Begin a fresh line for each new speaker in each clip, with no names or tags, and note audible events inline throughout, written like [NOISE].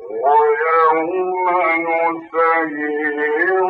ويوم نسير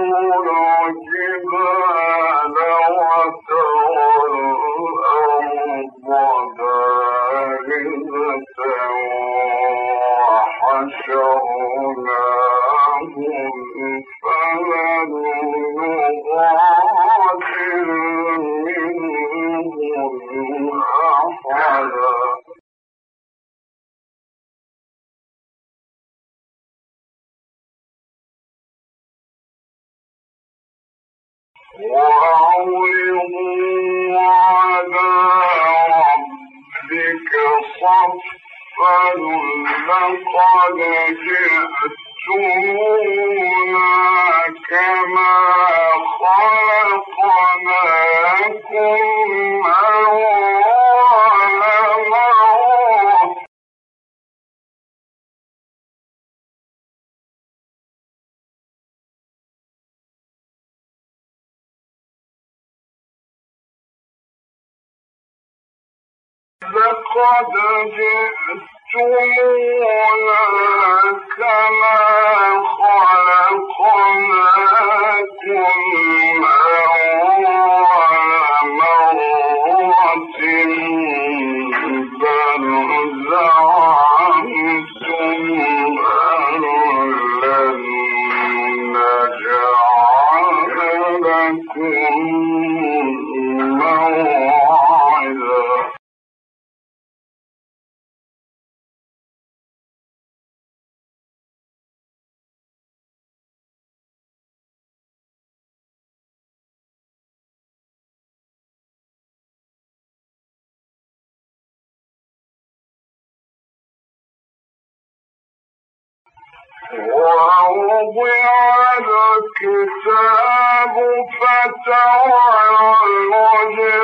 ووضع الكتاب فترى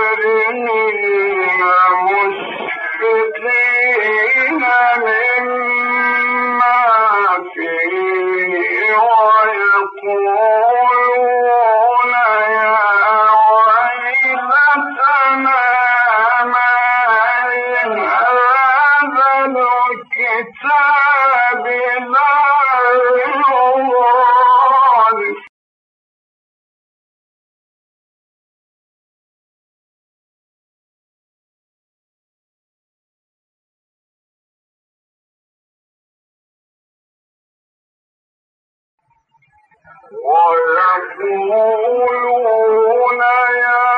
المجرمين ويقولون يا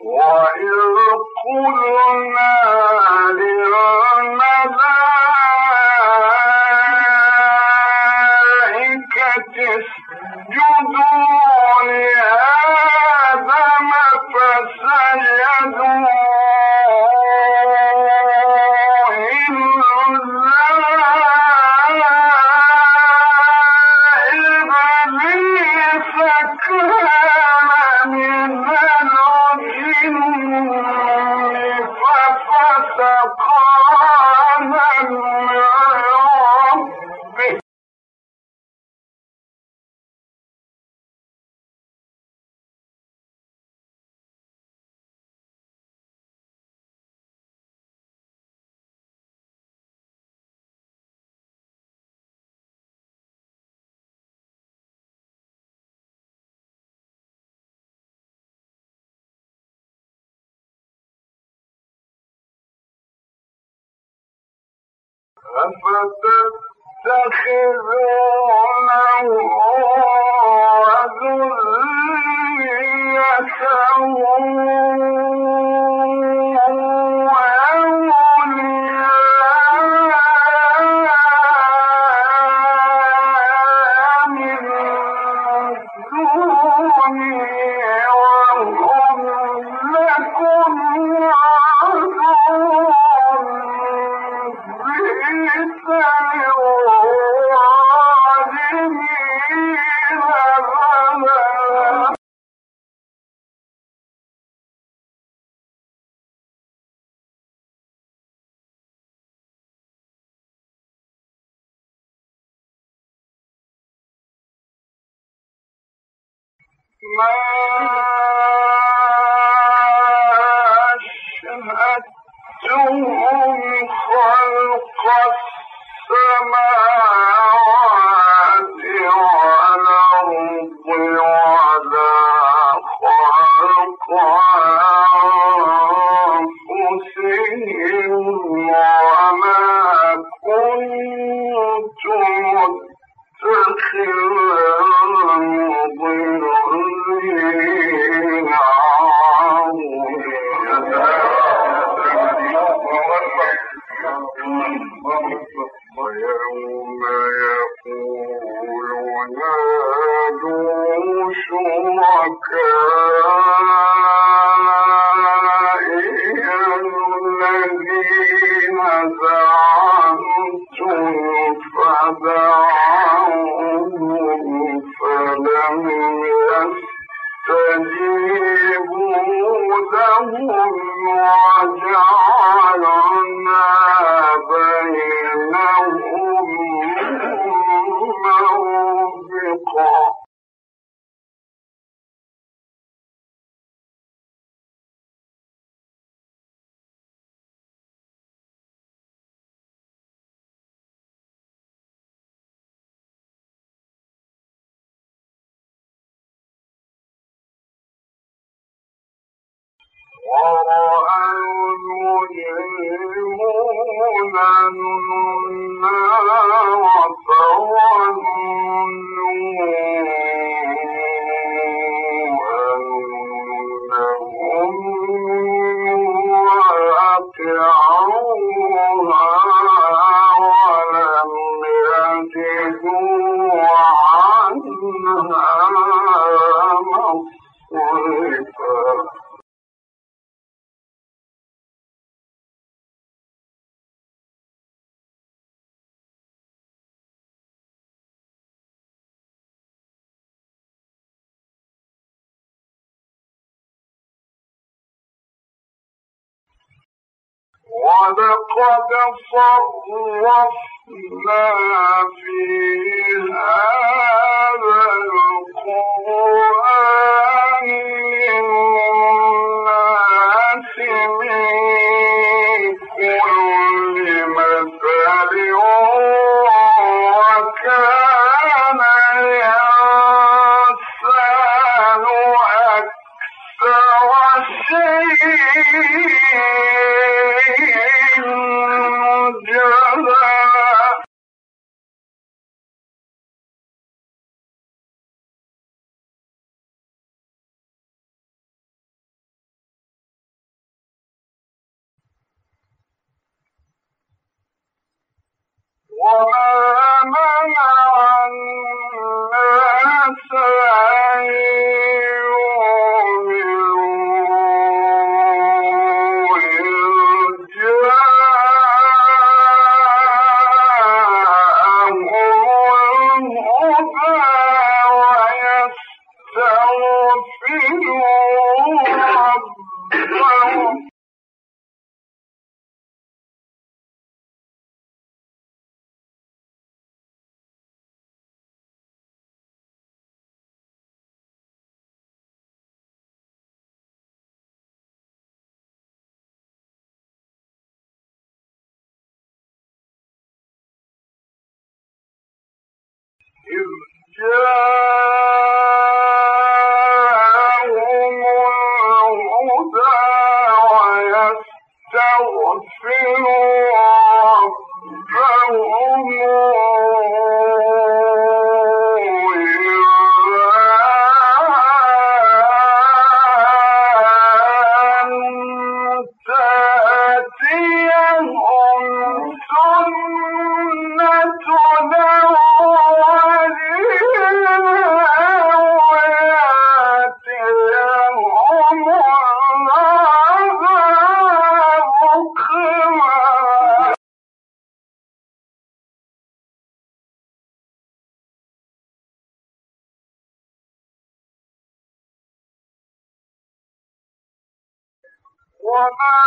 وإذ قلنا وذريته Allah. ولقد صرفنا في هذا القرآن you. Just وما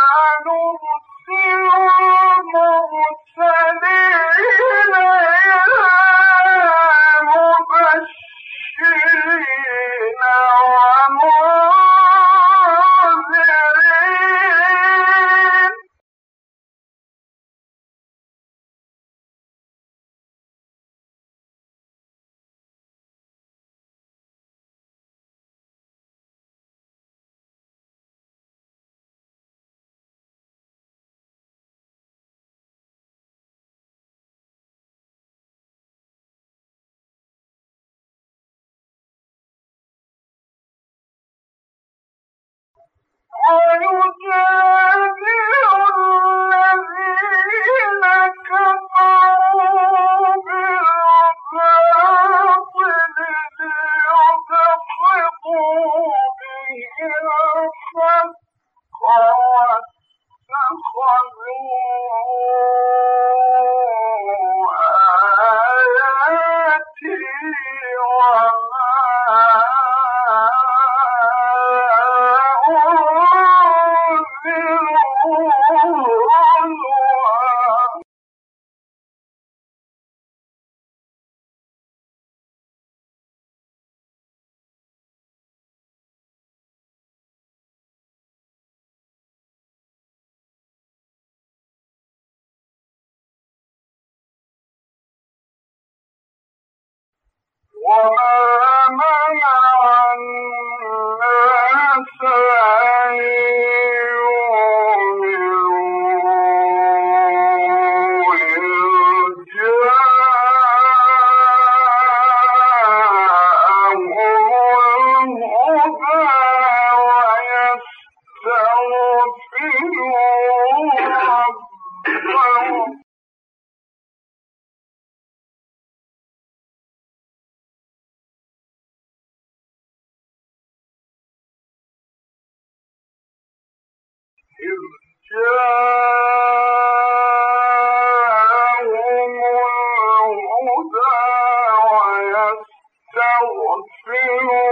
I want through all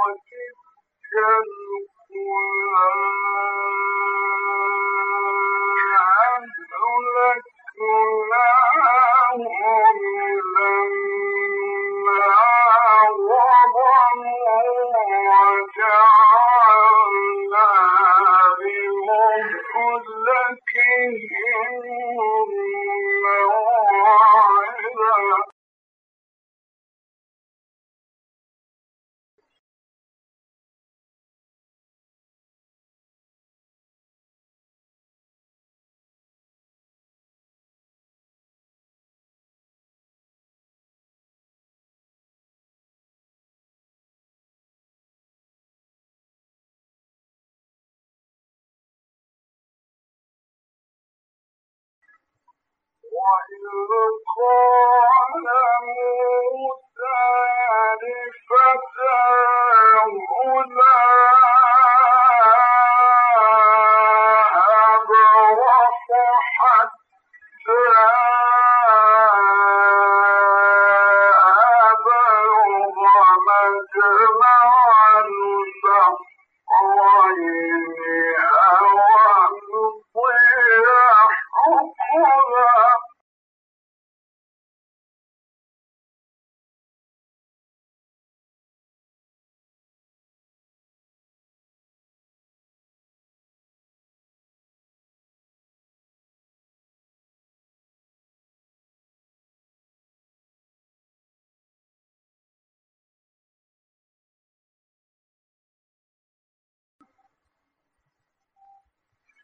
بلغا مجمع بينهما نسيا حوتهما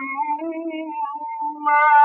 فلما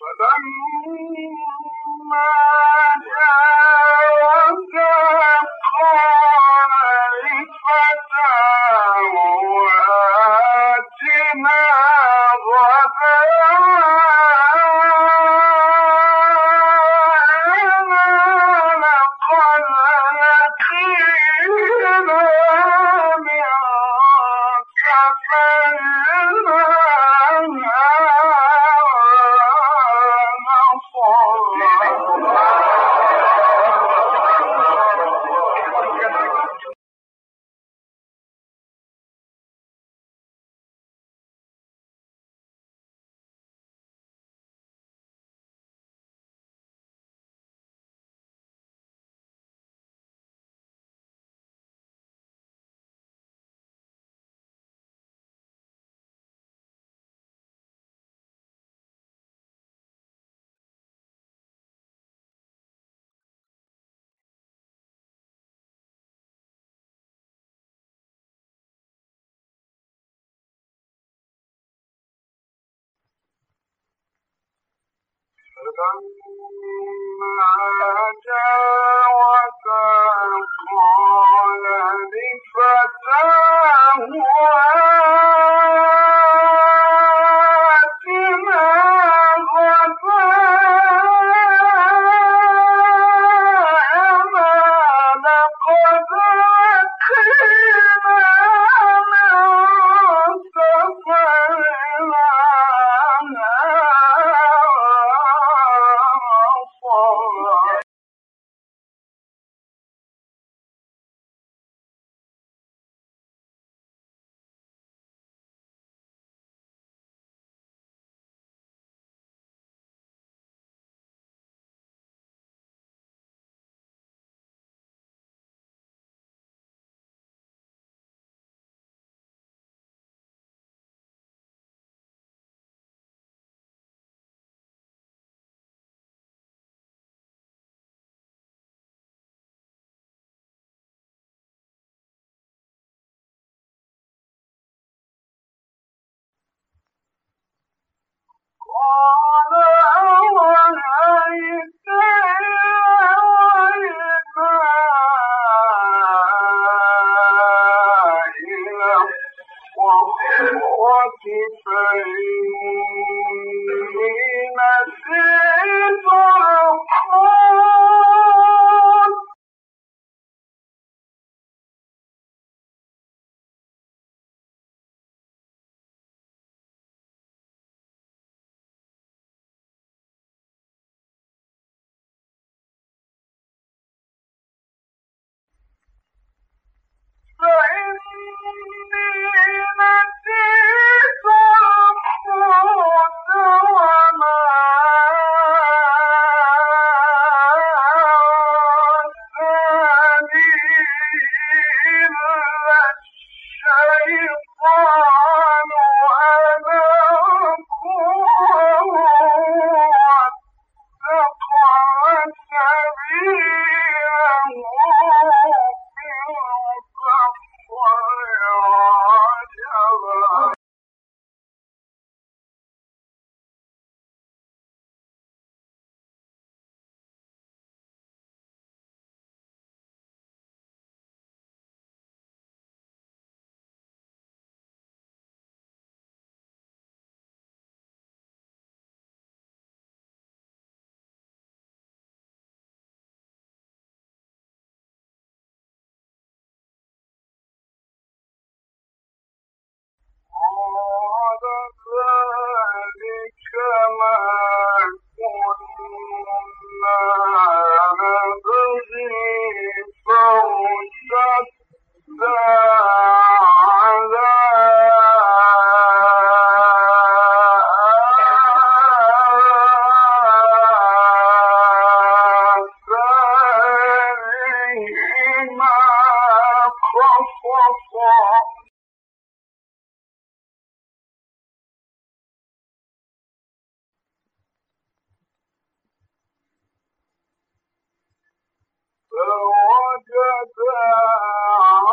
فلما جاوزا فلما جاوزا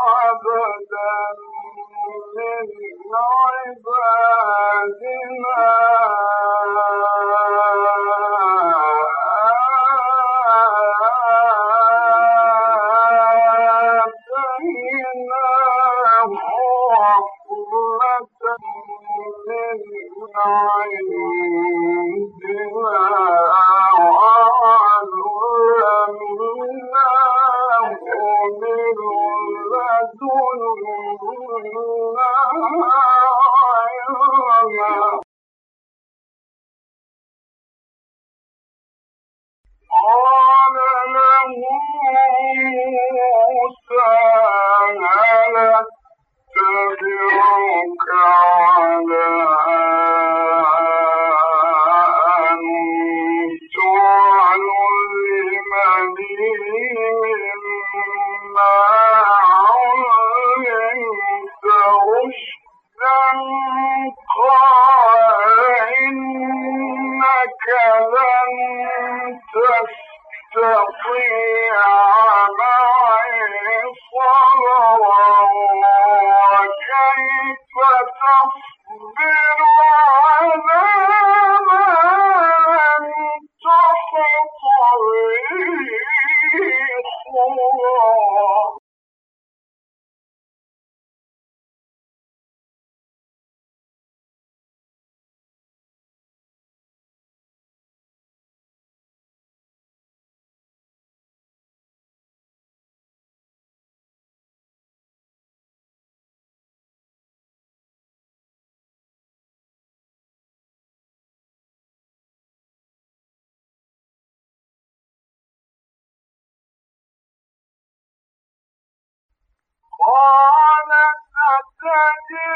عبدا من عبادنا قال ستجد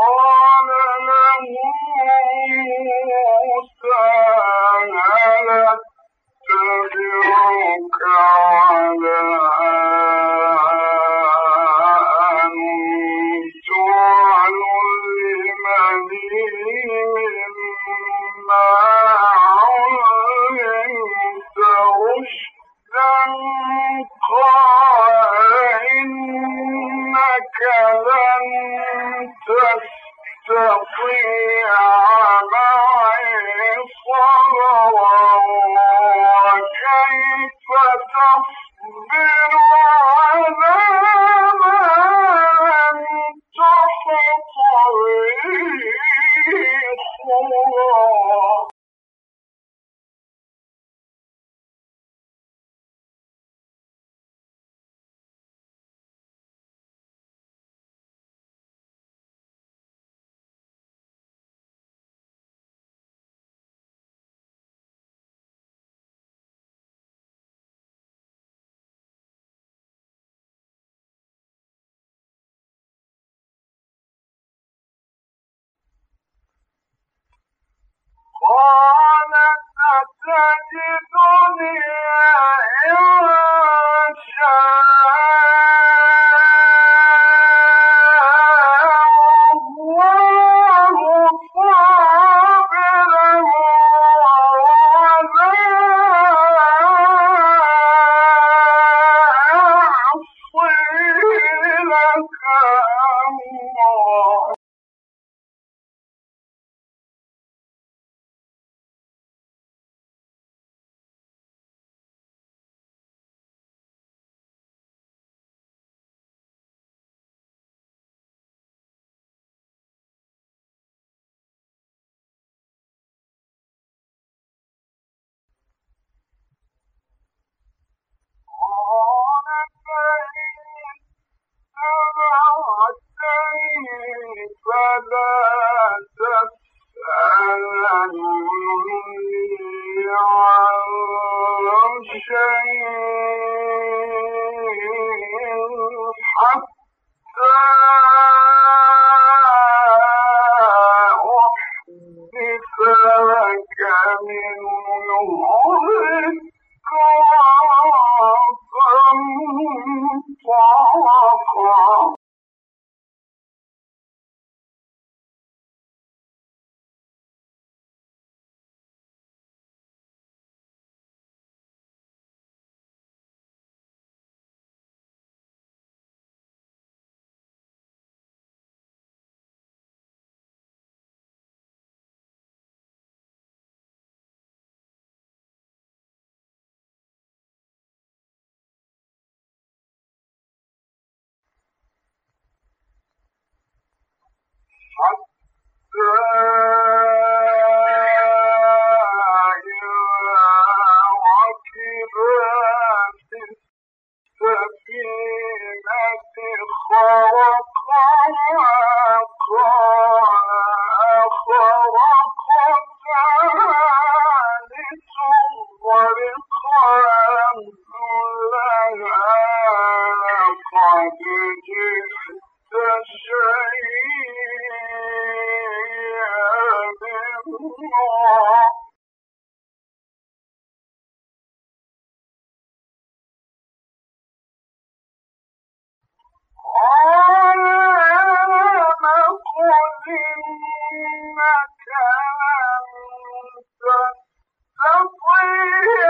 all Judge حتى Thank [LAUGHS] you.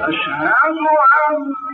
حي على